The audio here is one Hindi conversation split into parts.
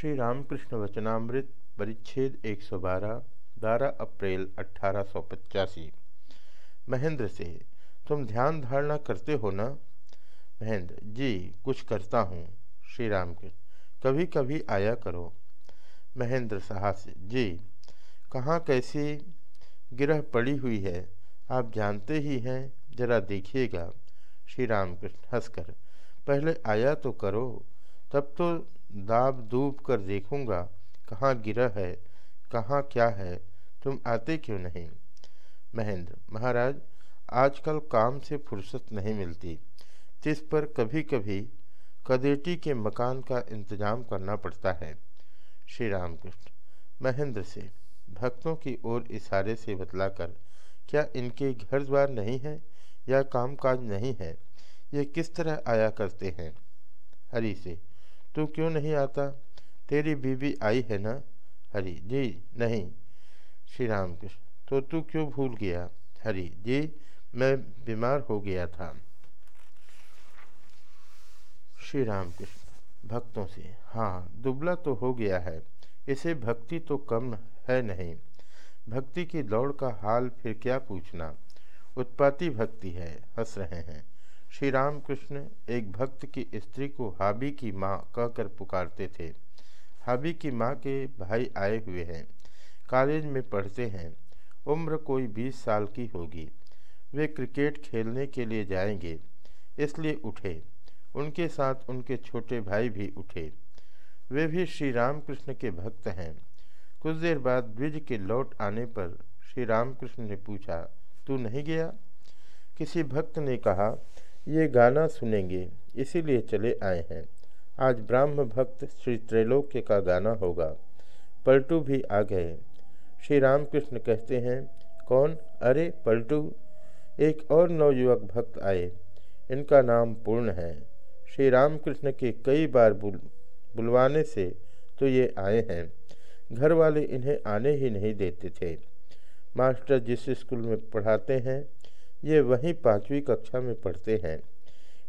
श्री रामकृष्ण वचनामृत परिच्छेद 112 12 अप्रैल अट्ठारह महेंद्र से, तुम ध्यान धारणा करते हो ना? महेंद्र, जी, कुछ करता हूँ। श्री राम कृष्ण कभी कभी आया करो। महेंद्र साहस जी, कहाँ कैसी गिरह पड़ी हुई है? आप जानते ही हैं, जरा देखिएगा। श्री राम कृष्ण हंसकर, पहले आया तो करो, तब तो दाब दूब कर देखूँगा कहाँ गिरा है, कहाँ क्या है, तुम आते क्यों नहीं? महेंद्र, महाराज, आजकल काम से फुर्सत नहीं मिलती। जिस पर कभी कभी कदेटी के मकान का इंतज़ाम करना पड़ता है। श्री राम कृष्ण महेंद्र से, भक्तों की ओर इशारे से बतलाकर, क्या इनके घर द्वार नहीं है या कामकाज नहीं है, ये किस तरह आया करते हैं? हरी से तू क्यों नहीं आता? तेरी बीवी आई है ना? हरी, जी नहीं श्री राम कृष्ण तो तू क्यों भूल गया? हरी, जी मैं बीमार हो गया था। श्री राम कृष्ण भक्तों से हाँ दुबला तो हो गया है। इसे भक्ति तो कम है नहीं। भक्ति की दौड़ का हाल फिर क्या पूछना? उत्पाती भक्ति है, हंस रहे हैं। श्री रामकृष्ण एक भक्त की स्त्री को हाबी की माँ कहकर पुकारते थे। हाबी की माँ के भाई आए हुए हैं, कॉलेज में पढ़ते हैं। उम्र कोई बीस साल की होगी। वे क्रिकेट खेलने के लिए जाएँगे, इसलिए उठे। उनके साथ उनके छोटे भाई भी उठे। वे भी श्री रामकृष्ण के भक्त हैं। कुछ देर बाद द्विज के लौट आने पर श्री रामकृष्ण ने पूछा, तू नहीं गया? किसी भक्त ने कहा ये गाना सुनेंगे, इसीलिए चले आए हैं। आज ब्राह्म भक्त श्री त्रैलोक्य का गाना होगा। पलटू भी आ गए। श्री रामकृष्ण कहते हैं, कौन? अरे पलटू, एक और नवयुवक भक्त आए। इनका नाम पूर्ण है। श्री रामकृष्ण के कई बार बुल, बुलवाने से तो ये आए हैं। घर वाले इन्हें आने ही नहीं देते थे। मास्टर जिस स्कूल में पढ़ाते हैं ये वहीं पाँचवीं कक्षा में पढ़ते हैं।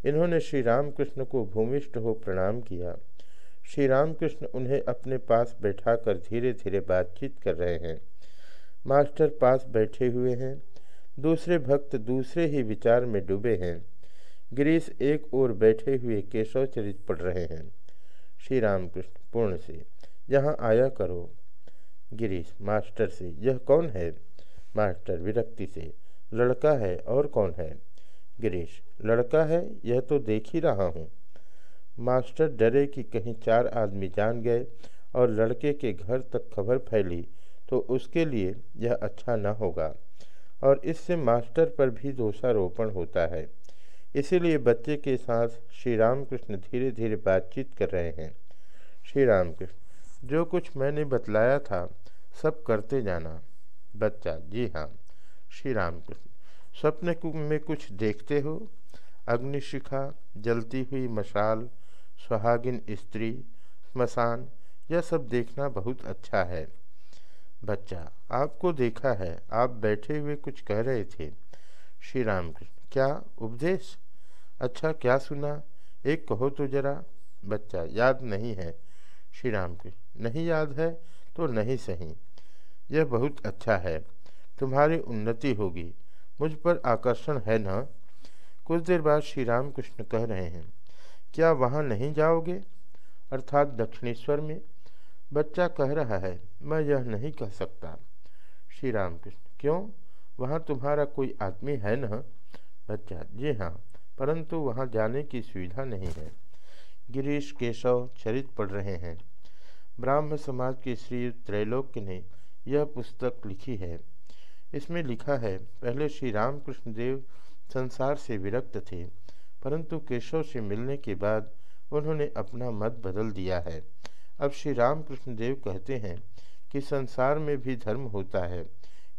इन्होंने श्री रामकृष्ण को भूमिष्ठ हो प्रणाम किया। श्री रामकृष्ण उन्हें अपने पास बैठाकर धीरे धीरे बातचीत कर रहे हैं। मास्टर पास बैठे हुए हैं। दूसरे भक्त दूसरे ही विचार में डूबे हैं। गिरीश एक ओर बैठे हुए केशव चरित पढ़ रहे हैं। श्री रामकृष्ण पूर्ण से, यहाँ आया करो। गिरीश मास्टर से, यह कौन है? मास्टर विरक्ति से लड़का है और कौन है? गिरीश, लड़का है, यह तो देख ही रहा हूँ। मास्टर डरे कि कहीं चार आदमी जान गए और लड़के के घर तक खबर फैली तो उसके लिए यह अच्छा न होगा। और इससे मास्टर पर भी दोषारोपण होता है। इसीलिए बच्चे के साथ श्री रामकृष्ण धीरे धीरे बातचीत कर रहे हैं। श्री रामकृष्ण जो कुछ मैंने बतलाया था, सब करते जाना। बच्चा, जी हाँ। श्री राम कृष्ण। स्वप्न में कुछ देखते हो? अग्निशिखा, जलती हुई मशाल, सुहागिन स्त्री, स्मशान, यह सब देखना बहुत अच्छा है। बच्चा, आपको देखा है, आप बैठे हुए कुछ कह रहे थे। श्री राम कृष्ण, क्या उपदेश? अच्छा क्या सुना? एक कहो तो जरा। बच्चा, याद नहीं है। श्री राम कृष्ण, नहीं याद है तो नहीं सही। यह बहुत अच्छा है। तुम्हारी उन्नति होगी। मुझ पर आकर्षण है ना? कुछ देर बाद श्री राम कृष्ण कह रहे हैं, क्या वहाँ नहीं जाओगे? अर्थात दक्षिणेश्वर में। बच्चा कह रहा है, मैं यह नहीं कह सकता। श्री राम कृष्ण क्यों? वहाँ तुम्हारा कोई आदमी है न? बच्चा, जी हाँ परंतु वहाँ जाने की सुविधा नहीं है। गिरीश केशव चरित पढ़ रहे हैं। ब्राह्म समाज के श्री त्रैलोक्य ने यह पुस्तक लिखी है। इसमें लिखा है, पहले श्री रामकृष्ण देव संसार से विरक्त थे, परंतु केशव से मिलने के बाद उन्होंने अपना मत बदल दिया है। अब श्री रामकृष्ण देव कहते हैं कि संसार में भी धर्म होता है।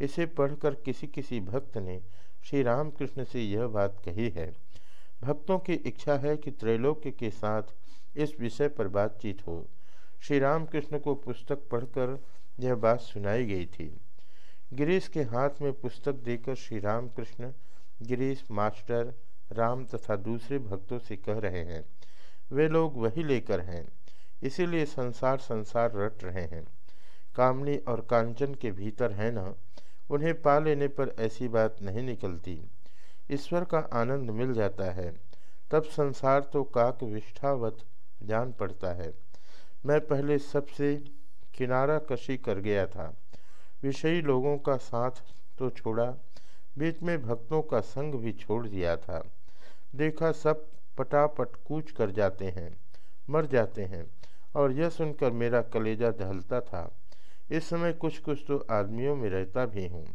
इसे पढ़कर किसी किसी भक्त ने श्री रामकृष्ण से यह बात कही है। भक्तों की इच्छा है कि त्रैलोक्य के साथ इस विषय पर बातचीत हो। श्री रामकृष्ण को पुस्तक पढ़कर यह बात सुनाई गई थी। गिरीश के हाथ में पुस्तक देकर श्री राम कृष्ण गिरीश मास्टर, राम तथा दूसरे भक्तों से कह रहे हैं, वे लोग वही लेकर हैं, इसीलिए संसार संसार रट रहे हैं। कामनी और कांचन के भीतर है ना, उन्हें पा लेने पर ऐसी बात नहीं निकलती। ईश्वर का आनंद मिल जाता है, तब संसार तो काक विष्ठावत जान पड़ता है। मैं पहले सबसे किनारा कशी कर गया था विषयी लोगों का साथ तो छोड़ा, बीच में भक्तों का संग भी छोड़ दिया था। देखा सब पटापट कूच कर जाते हैं, मर जाते हैं, और यह सुनकर मेरा कलेजा दहलता था। इस समय कुछ कुछ तो आदमियों में रहता भी हूँ।